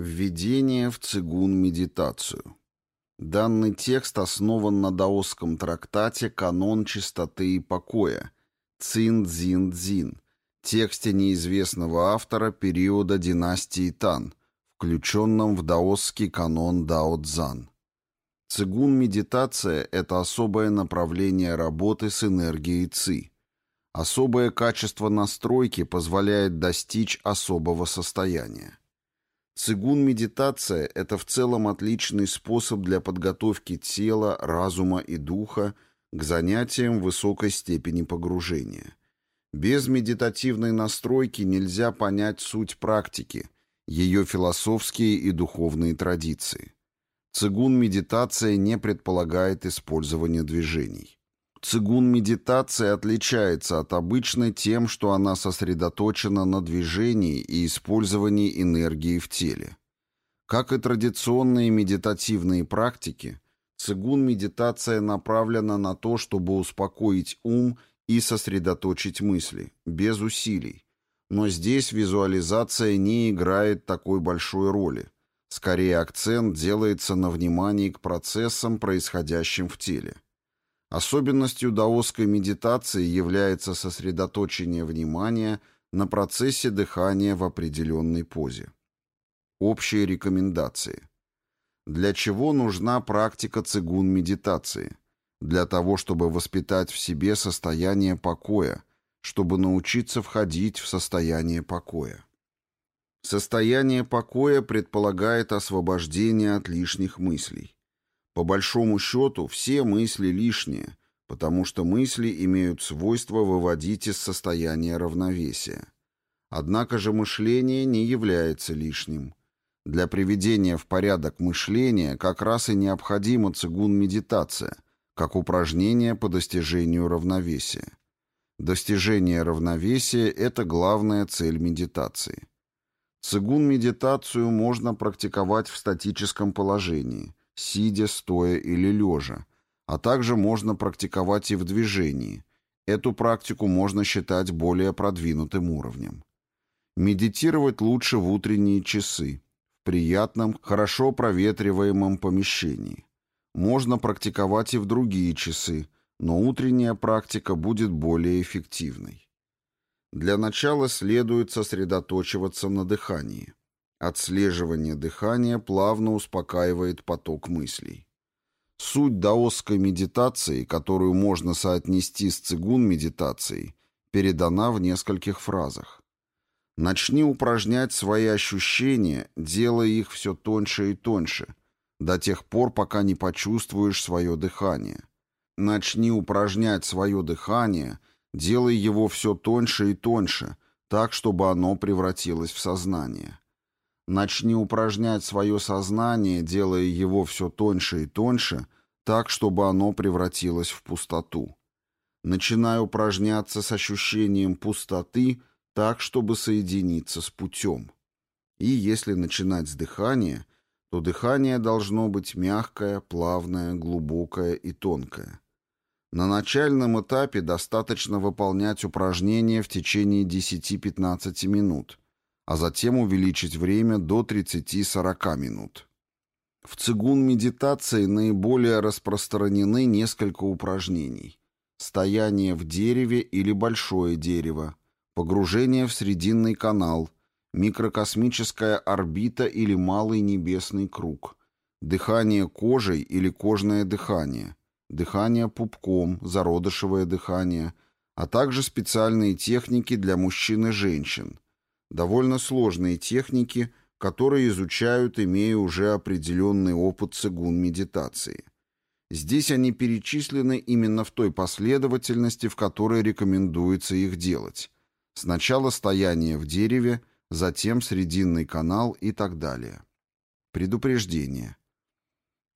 Введение в цигун-медитацию. Данный текст основан на даосском трактате «Канон чистоты и покоя» Цин-Дзин-Дзин, тексте неизвестного автора периода династии Тан, включенном в даосский канон Дао-Цзан. Цигун-медитация – это особое направление работы с энергией Ци. Особое качество настройки позволяет достичь особого состояния. Цигун-медитация – это в целом отличный способ для подготовки тела, разума и духа к занятиям высокой степени погружения. Без медитативной настройки нельзя понять суть практики, ее философские и духовные традиции. Цигун-медитация не предполагает использование движений. Цигун-медитация отличается от обычной тем, что она сосредоточена на движении и использовании энергии в теле. Как и традиционные медитативные практики, цигун-медитация направлена на то, чтобы успокоить ум и сосредоточить мысли, без усилий. Но здесь визуализация не играет такой большой роли. Скорее акцент делается на внимании к процессам, происходящим в теле. Особенностью даосской медитации является сосредоточение внимания на процессе дыхания в определенной позе. Общие рекомендации. Для чего нужна практика цигун-медитации? Для того, чтобы воспитать в себе состояние покоя, чтобы научиться входить в состояние покоя. Состояние покоя предполагает освобождение от лишних мыслей. По большому счету, все мысли лишние, потому что мысли имеют свойство выводить из состояния равновесия. Однако же мышление не является лишним. Для приведения в порядок мышления как раз и необходима цигун-медитация, как упражнение по достижению равновесия. Достижение равновесия – это главная цель медитации. Цигун-медитацию можно практиковать в статическом положении, сидя, стоя или лежа, а также можно практиковать и в движении. Эту практику можно считать более продвинутым уровнем. Медитировать лучше в утренние часы, в приятном, хорошо проветриваемом помещении. Можно практиковать и в другие часы, но утренняя практика будет более эффективной. Для начала следует сосредоточиваться на дыхании. Отслеживание дыхания плавно успокаивает поток мыслей. Суть даосской медитации, которую можно соотнести с цигун-медитацией, передана в нескольких фразах. Начни упражнять свои ощущения, делая их все тоньше и тоньше, до тех пор, пока не почувствуешь свое дыхание. Начни упражнять свое дыхание, делая его все тоньше и тоньше, так, чтобы оно превратилось в сознание. Начни упражнять свое сознание, делая его все тоньше и тоньше, так, чтобы оно превратилось в пустоту. Начинай упражняться с ощущением пустоты, так, чтобы соединиться с путем. И если начинать с дыхания, то дыхание должно быть мягкое, плавное, глубокое и тонкое. На начальном этапе достаточно выполнять упражнения в течение 10-15 минут – а затем увеличить время до 30-40 минут. В цигун-медитации наиболее распространены несколько упражнений. Стояние в дереве или большое дерево, погружение в срединный канал, микрокосмическая орбита или малый небесный круг, дыхание кожей или кожное дыхание, дыхание пупком, зародышевое дыхание, а также специальные техники для мужчин и женщин – довольно сложные техники, которые изучают, имея уже определенный опыт цигун-медитации. Здесь они перечислены именно в той последовательности, в которой рекомендуется их делать. Сначала стояние в дереве, затем срединный канал и так далее. Предупреждение.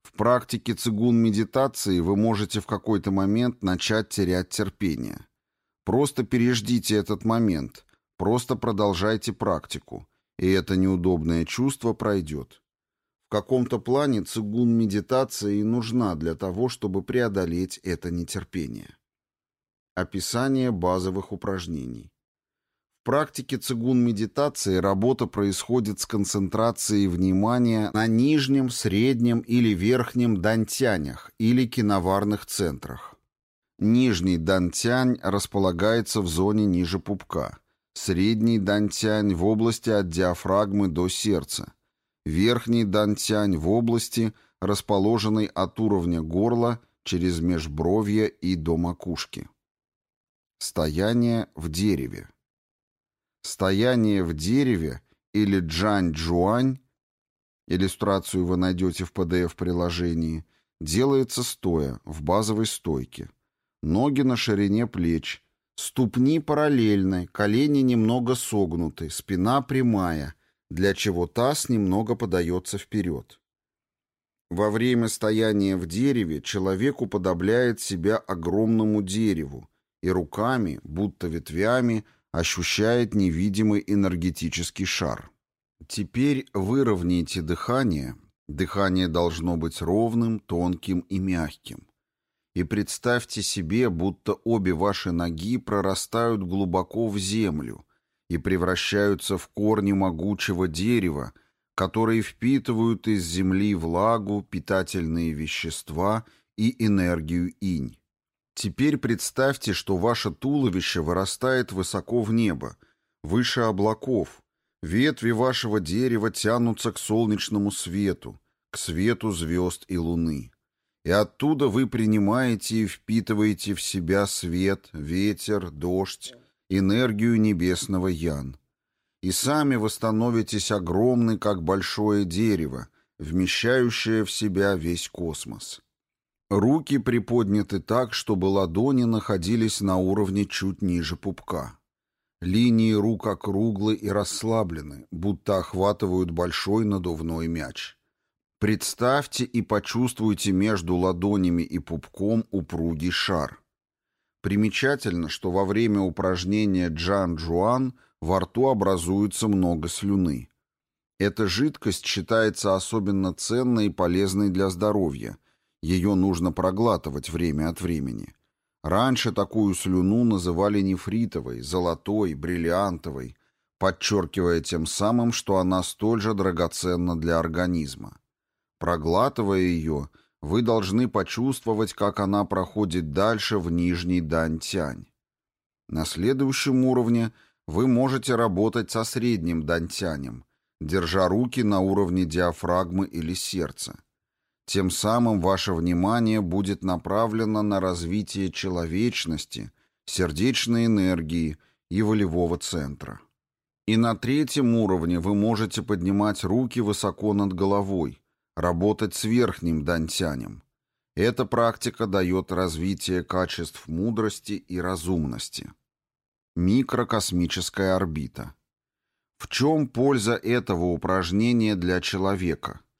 В практике цигун-медитации вы можете в какой-то момент начать терять терпение. Просто переждите этот момент – Просто продолжайте практику, и это неудобное чувство пройдет. В каком-то плане цигун-медитация и нужна для того, чтобы преодолеть это нетерпение. Описание базовых упражнений. В практике цигун-медитации работа происходит с концентрацией внимания на нижнем, среднем или верхнем дантянях или киноварных центрах. Нижний дантянь располагается в зоне ниже пупка, средний дантянь в области от диафрагмы до сердца, верхний дантянь в области, расположенной от уровня горла через межбровье и до макушки. Стояние в дереве. Стояние в дереве или джань-джуань, иллюстрацию вы найдете в PDF-приложении, делается стоя, в базовой стойке. Ноги на ширине плеч, ступни параллельны, колени немного согнуты, спина прямая, для чего таз немного подается вперед. Во время стояния в дереве человек уподобляет себя огромному дереву и руками, будто ветвями, ощущает невидимый энергетический шар. Теперь выровняйте дыхание. Дыхание должно быть ровным, тонким и мягким. И представьте себе, будто обе ваши ноги прорастают глубоко в землю и превращаются в корни могучего дерева, которые впитывают из земли влагу, питательные вещества и энергию инь. Теперь представьте, что ваше туловище вырастает высоко в небо, выше облаков. Ветви вашего дерева тянутся к солнечному свету, к свету звезд и луны. И оттуда вы принимаете и впитываете в себя свет, ветер, дождь, энергию небесного Ян. И сами вы становитесь огромны, как большое дерево, вмещающее в себя весь космос. Руки приподняты так, чтобы ладони находились на уровне чуть ниже пупка. Линии рук округлы и расслаблены, будто охватывают большой надувной мяч. Представьте и почувствуйте между ладонями и пупком упругий шар. Примечательно, что во время упражнения Джан-Джуан во рту образуется много слюны. Эта жидкость считается особенно ценной и полезной для здоровья – ее нужно проглатывать время от времени. Раньше такую слюну называли нефритовой, золотой, бриллиантовой, подчеркивая тем самым, что она столь же драгоценна для организма. Проглатывая ее, вы должны почувствовать, как она проходит дальше в нижний дантянь. На следующем уровне вы можете работать со средним дантянем, держа руки на уровне диафрагмы или сердца. Тем самым ваше внимание будет направлено на развитие человечности, сердечной энергии и волевого центра. И на третьем уровне вы можете поднимать руки высоко над головой, работать с верхним дантянем. Эта практика дает развитие качеств мудрости и разумности. Микрокосмическая орбита. В чем польза этого упражнения для человека –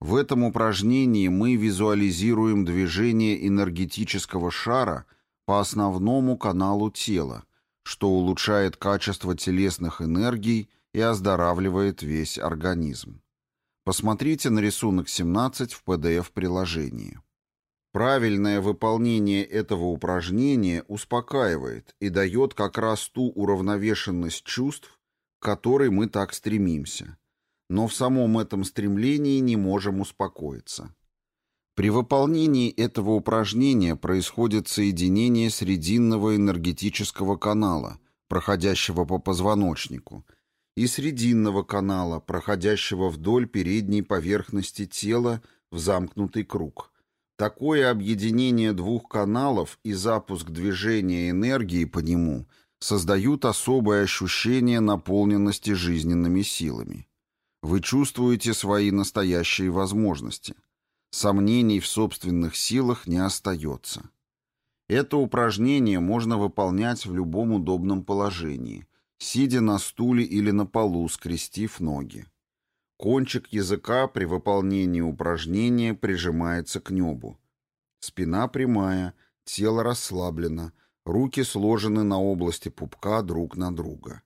в этом упражнении мы визуализируем движение энергетического шара по основному каналу тела, что улучшает качество телесных энергий и оздоравливает весь организм. Посмотрите на рисунок 17 в PDF-приложении. Правильное выполнение этого упражнения успокаивает и дает как раз ту уравновешенность чувств, к которой мы так стремимся – но в самом этом стремлении не можем успокоиться. При выполнении этого упражнения происходит соединение срединного энергетического канала, проходящего по позвоночнику, и срединного канала, проходящего вдоль передней поверхности тела в замкнутый круг. Такое объединение двух каналов и запуск движения энергии по нему создают особое ощущение наполненности жизненными силами. Вы чувствуете свои настоящие возможности. Сомнений в собственных силах не остается. Это упражнение можно выполнять в любом удобном положении, сидя на стуле или на полу, скрестив ноги. Кончик языка при выполнении упражнения прижимается к небу. Спина прямая, тело расслаблено, руки сложены на области пупка друг на друга.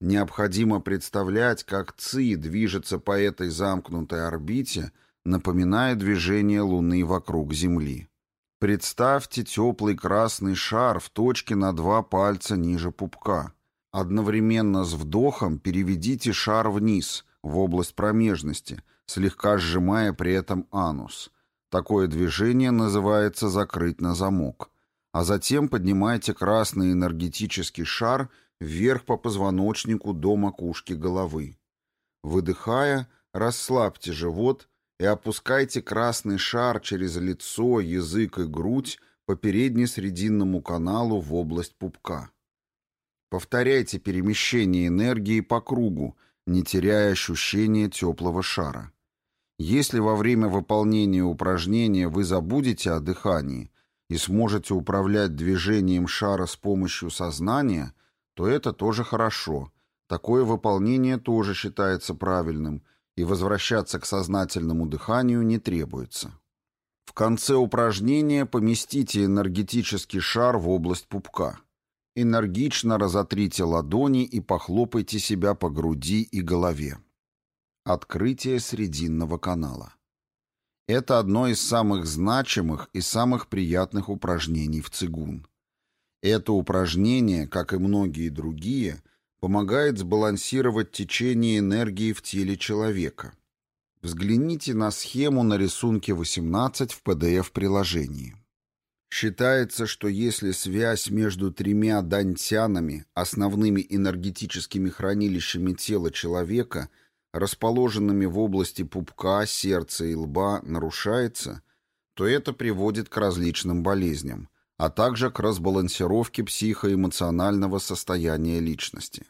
Необходимо представлять, как ЦИ движется по этой замкнутой орбите, напоминая движение Луны вокруг Земли. Представьте теплый красный шар в точке на два пальца ниже пупка. Одновременно с вдохом переведите шар вниз, в область промежности, слегка сжимая при этом анус. Такое движение называется «закрыть на замок». А затем поднимайте красный энергетический шар вверх по позвоночнику до макушки головы. Выдыхая, расслабьте живот и опускайте красный шар через лицо, язык и грудь по передне-срединному каналу в область пупка. Повторяйте перемещение энергии по кругу, не теряя ощущения теплого шара. Если во время выполнения упражнения вы забудете о дыхании и сможете управлять движением шара с помощью сознания, то это тоже хорошо. Такое выполнение тоже считается правильным, и возвращаться к сознательному дыханию не требуется. В конце упражнения поместите энергетический шар в область пупка. Энергично разотрите ладони и похлопайте себя по груди и голове. Открытие срединного канала. Это одно из самых значимых и самых приятных упражнений в цигун. Это упражнение, как и многие другие, помогает сбалансировать течение энергии в теле человека. Взгляните на схему на рисунке 18 в PDF-приложении. Считается, что если связь между тремя дантянами, основными энергетическими хранилищами тела человека, расположенными в области пупка, сердца и лба, нарушается, то это приводит к различным болезням, а также к разбалансировке психоэмоционального состояния личности.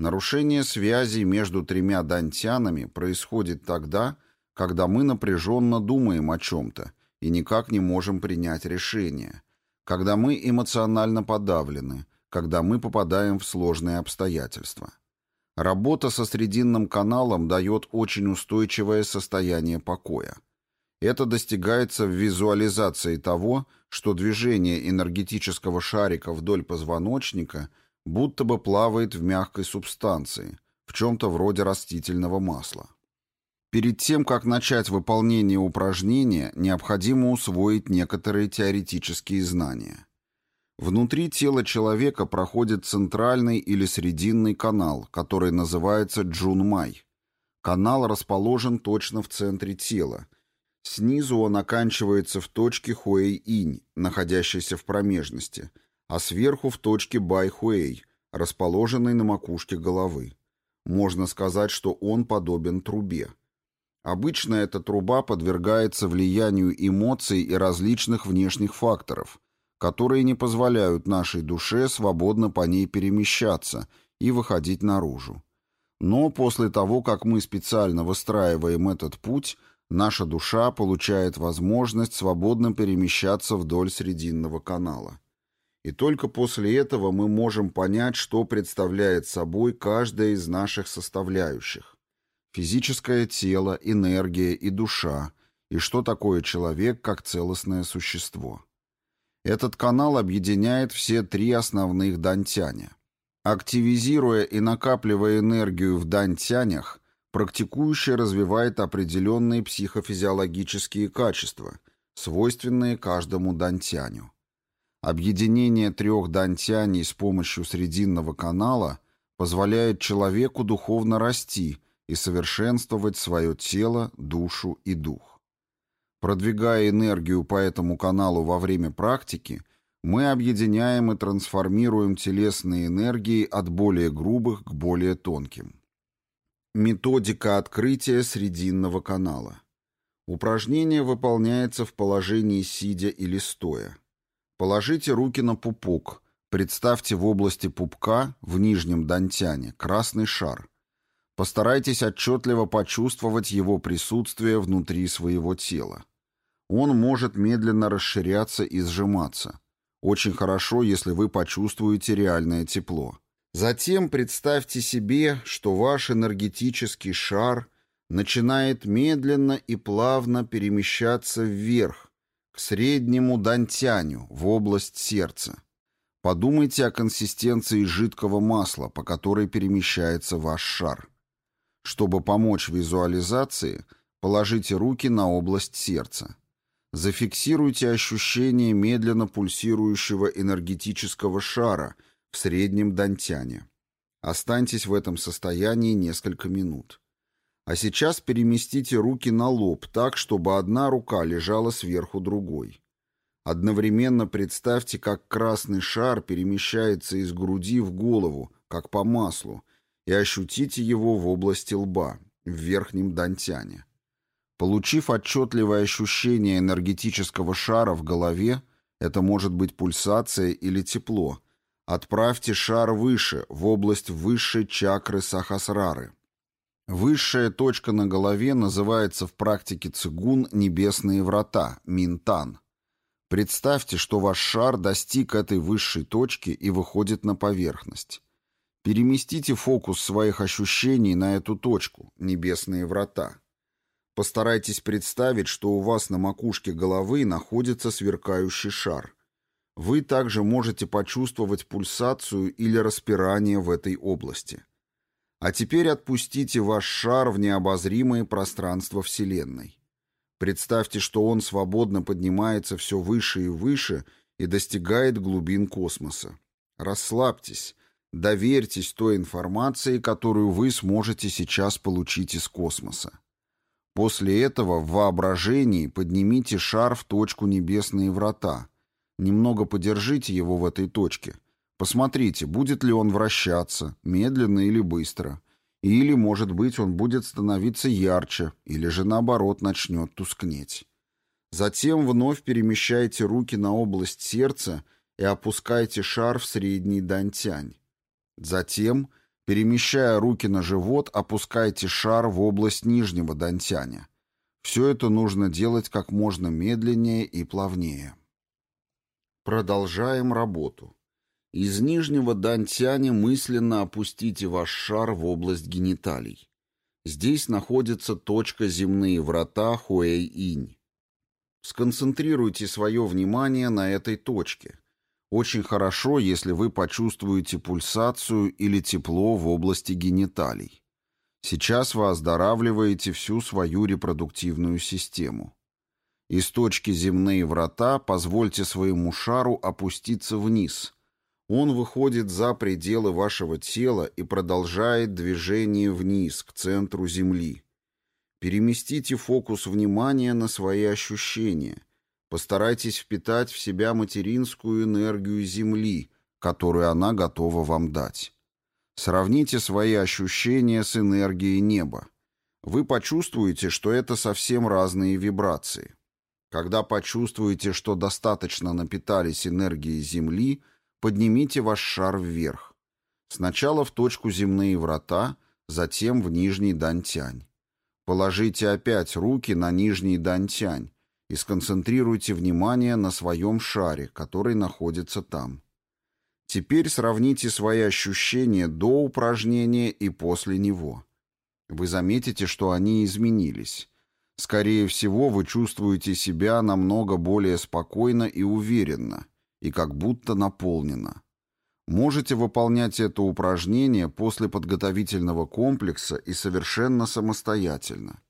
Нарушение связи между тремя дантянами происходит тогда, когда мы напряженно думаем о чем-то и никак не можем принять решение, когда мы эмоционально подавлены, когда мы попадаем в сложные обстоятельства. Работа со срединным каналом дает очень устойчивое состояние покоя. Это достигается в визуализации того, что движение энергетического шарика вдоль позвоночника будто бы плавает в мягкой субстанции, в чем-то вроде растительного масла. Перед тем, как начать выполнение упражнения, необходимо усвоить некоторые теоретические знания. Внутри тела человека проходит центральный или срединный канал, который называется джунмай. Канал расположен точно в центре тела, Снизу он оканчивается в точке Хуэй-инь, находящейся в промежности, а сверху в точке Бай-Хуэй, расположенной на макушке головы. Можно сказать, что он подобен трубе. Обычно эта труба подвергается влиянию эмоций и различных внешних факторов, которые не позволяют нашей душе свободно по ней перемещаться и выходить наружу. Но после того, как мы специально выстраиваем этот путь – наша душа получает возможность свободно перемещаться вдоль Срединного канала. И только после этого мы можем понять, что представляет собой каждая из наших составляющих. Физическое тело, энергия и душа, и что такое человек как целостное существо. Этот канал объединяет все три основных дантяня. Активизируя и накапливая энергию в дантянях, Практикующий развивает определенные психофизиологические качества, свойственные каждому дантяню. Объединение трех дантяней с помощью срединного канала позволяет человеку духовно расти и совершенствовать свое тело, душу и дух. Продвигая энергию по этому каналу во время практики, мы объединяем и трансформируем телесные энергии от более грубых к более тонким. Методика открытия срединного канала. Упражнение выполняется в положении сидя или стоя. Положите руки на пупок. Представьте в области пупка, в нижнем дантяне, красный шар. Постарайтесь отчетливо почувствовать его присутствие внутри своего тела. Он может медленно расширяться и сжиматься. Очень хорошо, если вы почувствуете реальное тепло. Затем представьте себе, что ваш энергетический шар начинает медленно и плавно перемещаться вверх, к среднему дантяню, в область сердца. Подумайте о консистенции жидкого масла, по которой перемещается ваш шар. Чтобы помочь визуализации, положите руки на область сердца. Зафиксируйте ощущение медленно пульсирующего энергетического шара – в среднем дантяне. Останьтесь в этом состоянии несколько минут. А сейчас переместите руки на лоб так, чтобы одна рука лежала сверху другой. Одновременно представьте, как красный шар перемещается из груди в голову, как по маслу, и ощутите его в области лба, в верхнем дантяне. Получив отчетливое ощущение энергетического шара в голове, это может быть пульсация или тепло, отправьте шар выше, в область высшей чакры Сахасрары. Высшая точка на голове называется в практике цигун «небесные врата» – Минтан – Представьте, что ваш шар достиг этой высшей точки и выходит на поверхность. Переместите фокус своих ощущений на эту точку, небесные врата. Постарайтесь представить, что у вас на макушке головы находится сверкающий шар. Вы также можете почувствовать пульсацию или распирание в этой области. А теперь отпустите ваш шар в необозримое пространство Вселенной. Представьте, что он свободно поднимается все выше и выше и достигает глубин космоса. Расслабьтесь, доверьтесь той информации, которую вы сможете сейчас получить из космоса. После этого в воображении поднимите шар в точку небесные врата. Немного подержите его в этой точке. Посмотрите, будет ли он вращаться, медленно или быстро. Или, может быть, он будет становиться ярче, или же наоборот начнет тускнеть. Затем вновь перемещайте руки на область сердца и опускайте шар в средний дантянь. Затем, перемещая руки на живот, опускайте шар в область нижнего дантяня. Все это нужно делать как можно медленнее и плавнее. Продолжаем работу. Из нижнего дантяня мысленно опустите ваш шар в область гениталий. Здесь находится точка земные врата Хуэй-Инь. Сконцентрируйте свое внимание на этой точке. Очень хорошо, если вы почувствуете пульсацию или тепло в области гениталий. Сейчас вы оздоравливаете всю свою репродуктивную систему. Из точки земные врата позвольте своему шару опуститься вниз – он выходит за пределы вашего тела и продолжает движение вниз, к центру Земли. Переместите фокус внимания на свои ощущения. Постарайтесь впитать в себя материнскую энергию Земли, которую она готова вам дать. Сравните свои ощущения с энергией неба. Вы почувствуете, что это совсем разные вибрации. Когда почувствуете, что достаточно напитались энергией Земли – Поднимите ваш шар вверх. Сначала в точку земные врата, затем в нижний дантянь. Положите опять руки на нижний дантянь и сконцентрируйте внимание на своем шаре, который находится там. Теперь сравните свои ощущения до упражнения и после него. Вы заметите, что они изменились. Скорее всего, вы чувствуете себя намного более спокойно и уверенно – и как будто наполнена. Можете выполнять это упражнение после подготовительного комплекса и совершенно самостоятельно.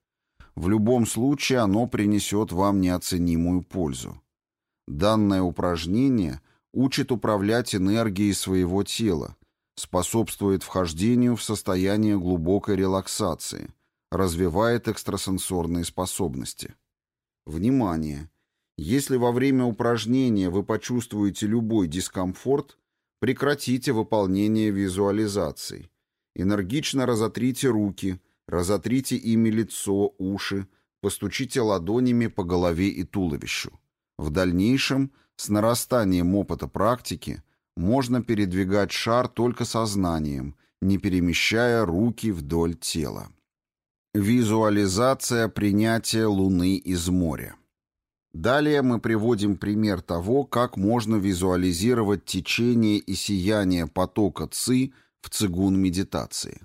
В любом случае оно принесет вам неоценимую пользу. Данное упражнение учит управлять энергией своего тела, способствует вхождению в состояние глубокой релаксации, развивает экстрасенсорные способности. Внимание! Если во время упражнения вы почувствуете любой дискомфорт, прекратите выполнение визуализаций. Энергично разотрите руки, разотрите ими лицо, уши, постучите ладонями по голове и туловищу. В дальнейшем, с нарастанием опыта практики, можно передвигать шар только сознанием, не перемещая руки вдоль тела. Визуализация принятия Луны из моря. Далее мы приводим пример того, как можно визуализировать течение и сияние потока ЦИ в цигун медитации.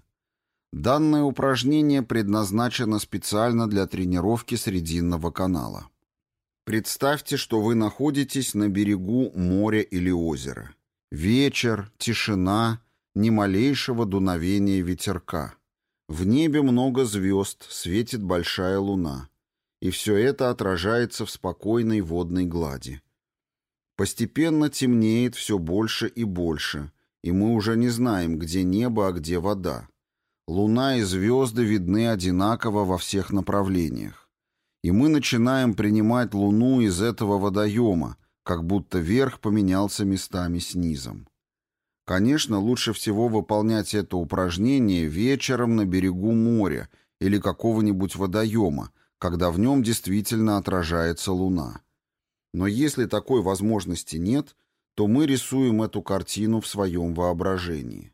Данное упражнение предназначено специально для тренировки срединного канала. Представьте, что вы находитесь на берегу моря или озера. Вечер, тишина, ни малейшего дуновения ветерка. В небе много звезд, светит большая луна и все это отражается в спокойной водной глади. Постепенно темнеет все больше и больше, и мы уже не знаем, где небо, а где вода. Луна и звезды видны одинаково во всех направлениях. И мы начинаем принимать Луну из этого водоема, как будто верх поменялся местами с низом. Конечно, лучше всего выполнять это упражнение вечером на берегу моря или какого-нибудь водоема, когда в нем действительно отражается Луна. Но если такой возможности нет, то мы рисуем эту картину в своем воображении.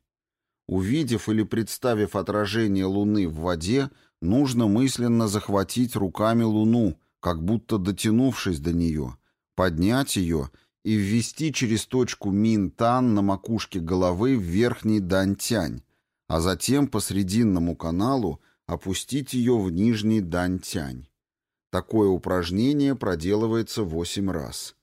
Увидев или представив отражение Луны в воде, нужно мысленно захватить руками Луну, как будто дотянувшись до нее, поднять ее и ввести через точку Мин-Тан на макушке головы в верхний Дань-Тянь, а затем по срединному каналу опустить ее в нижний Дань-Тянь. Такое упражнение проделывается 8 раз.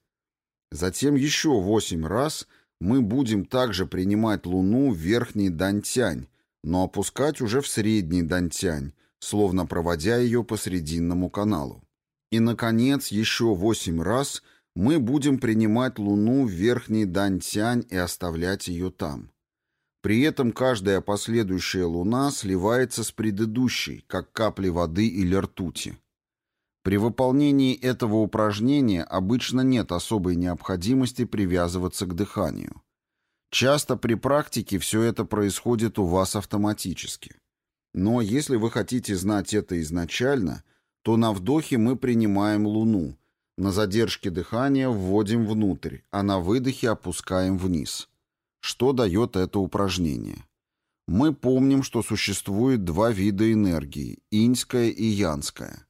Затем еще 8 раз мы будем также принимать Луну в верхний Дантянь, но опускать уже в средний Дантянь, словно проводя ее по срединному каналу. И, наконец, еще 8 раз мы будем принимать Луну в верхний Дантянь и оставлять ее там. При этом каждая последующая луна сливается с предыдущей, как капли воды или ртути. При выполнении этого упражнения обычно нет особой необходимости привязываться к дыханию. Часто при практике все это происходит у вас автоматически. Но если вы хотите знать это изначально, то на вдохе мы принимаем Луну, на задержке дыхания вводим внутрь, а на выдохе опускаем вниз. Что дает это упражнение? Мы помним, что существует два вида энергии – иньская и янская.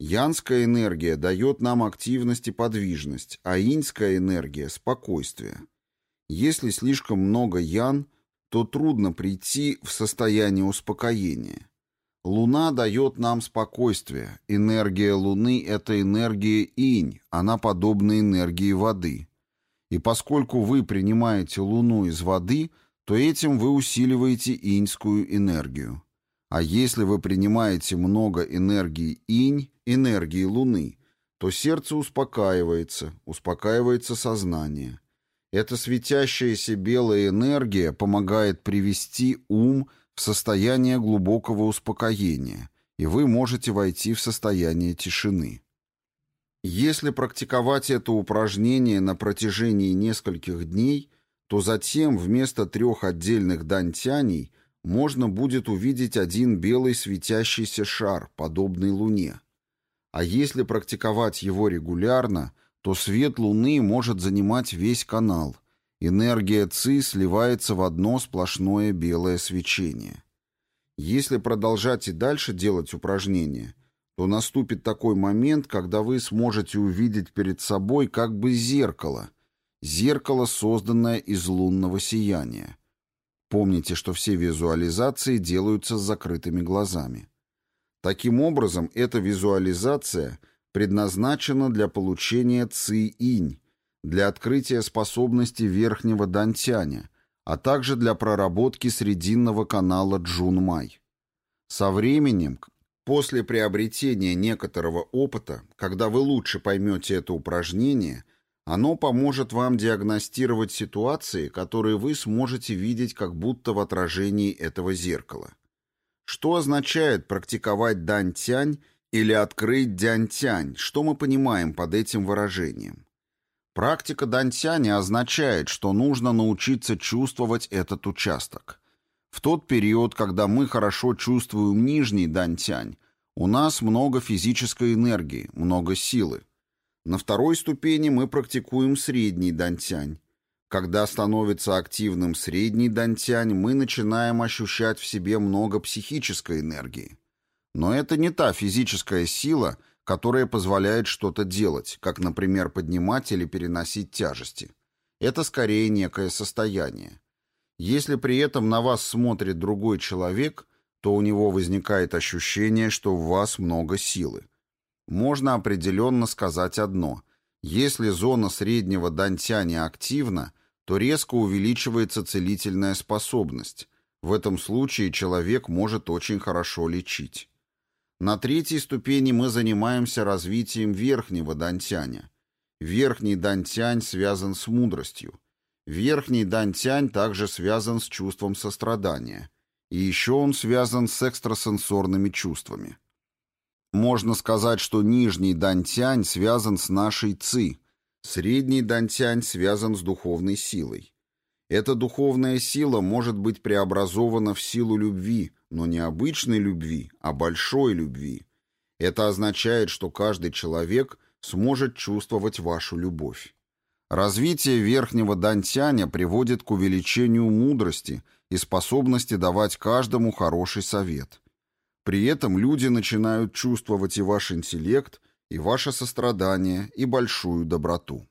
Янская энергия дает нам активность и подвижность, а иньская энергия – спокойствие. Если слишком много ян, то трудно прийти в состояние успокоения. Луна дает нам спокойствие. Энергия Луны – это энергия инь, она подобна энергии воды. И поскольку вы принимаете Луну из воды, то этим вы усиливаете иньскую энергию. А если вы принимаете много энергии инь, энергии Луны, то сердце успокаивается, успокаивается сознание. Эта светящаяся белая энергия помогает привести ум в состояние глубокого успокоения, и вы можете войти в состояние тишины. Если практиковать это упражнение на протяжении нескольких дней, то затем вместо трех отдельных дантяней можно будет увидеть один белый светящийся шар, подобный Луне. А если практиковать его регулярно, то свет Луны может занимать весь канал. Энергия ЦИ сливается в одно сплошное белое свечение. Если продолжать и дальше делать упражнения, то наступит такой момент, когда вы сможете увидеть перед собой как бы зеркало, зеркало, созданное из лунного сияния. Помните, что все визуализации делаются с закрытыми глазами. Таким образом, эта визуализация предназначена для получения ци-инь, для открытия способности верхнего дантяня, а также для проработки срединного канала Джун-Май. Со временем, после приобретения некоторого опыта, когда вы лучше поймете это упражнение, оно поможет вам диагностировать ситуации, которые вы сможете видеть как будто в отражении этого зеркала. Что означает практиковать дань-тянь или открыть дянь-тянь? Что мы понимаем под этим выражением? Практика дань-тяня означает, что нужно научиться чувствовать этот участок. В тот период, когда мы хорошо чувствуем нижний дань-тянь, у нас много физической энергии, много силы. На второй ступени мы практикуем средний дань-тянь. Когда становится активным средний дантянь, мы начинаем ощущать в себе много психической энергии. Но это не та физическая сила, которая позволяет что-то делать, как, например, поднимать или переносить тяжести. Это скорее некое состояние. Если при этом на вас смотрит другой человек, то у него возникает ощущение, что в вас много силы. Можно определенно сказать одно. Если зона среднего дантяня активна, то резко увеличивается целительная способность. В этом случае человек может очень хорошо лечить. На третьей ступени мы занимаемся развитием верхнего дантяня. Верхний дантянь связан с мудростью. Верхний дантянь также связан с чувством сострадания. И еще он связан с экстрасенсорными чувствами. Можно сказать, что нижний дантянь связан с нашей ци, средний дантянь связан с духовной силой. Эта духовная сила может быть преобразована в силу любви, но не обычной любви, а большой любви. Это означает, что каждый человек сможет чувствовать вашу любовь. Развитие верхнего дантяня приводит к увеличению мудрости и способности давать каждому хороший совет. При этом люди начинают чувствовать и ваш интеллект, и ваше сострадание, и большую доброту.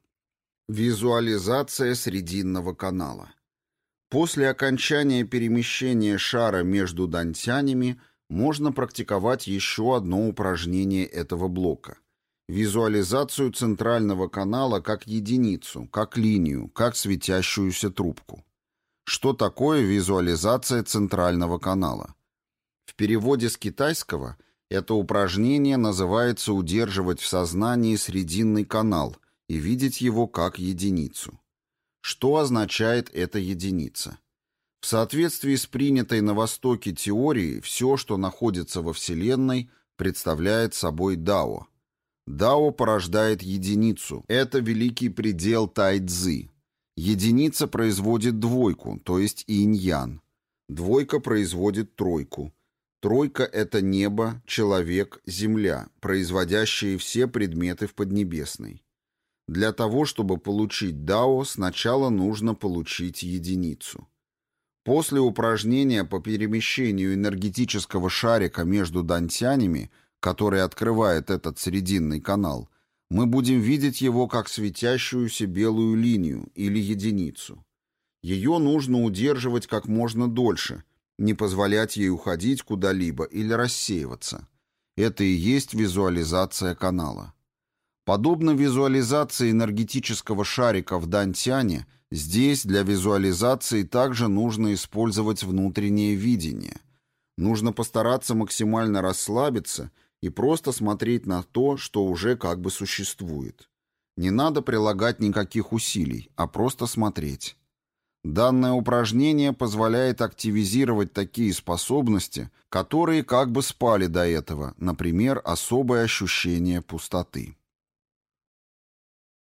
Визуализация срединного канала. После окончания перемещения шара между дантянями можно практиковать еще одно упражнение этого блока – визуализацию центрального канала как единицу, как линию, как светящуюся трубку. Что такое визуализация центрального канала? В переводе с китайского это упражнение называется удерживать в сознании срединный канал и видеть его как единицу. Что означает эта единица? В соответствии с принятой на Востоке теорией, все, что находится во Вселенной, представляет собой дао – Дао порождает единицу. Это великий предел тайцзы. Единица производит двойку, то есть инь-ян. Двойка производит тройку. Тройка — это небо, человек, земля, производящие все предметы в Поднебесной. Для того, чтобы получить дао, сначала нужно получить единицу. После упражнения по перемещению энергетического шарика между дантянями — который открывает этот срединный канал, мы будем видеть его как светящуюся белую линию или единицу. Ее нужно удерживать как можно дольше, не позволять ей уходить куда-либо или рассеиваться. Это и есть визуализация канала. Подобно визуализации энергетического шарика в Дантяне, здесь для визуализации также нужно использовать внутреннее видение. Нужно постараться максимально расслабиться – и просто смотреть на то, что уже как бы существует. Не надо прилагать никаких усилий, а просто смотреть. Данное упражнение позволяет активизировать такие способности, которые как бы спали до этого, например, особое ощущение пустоты.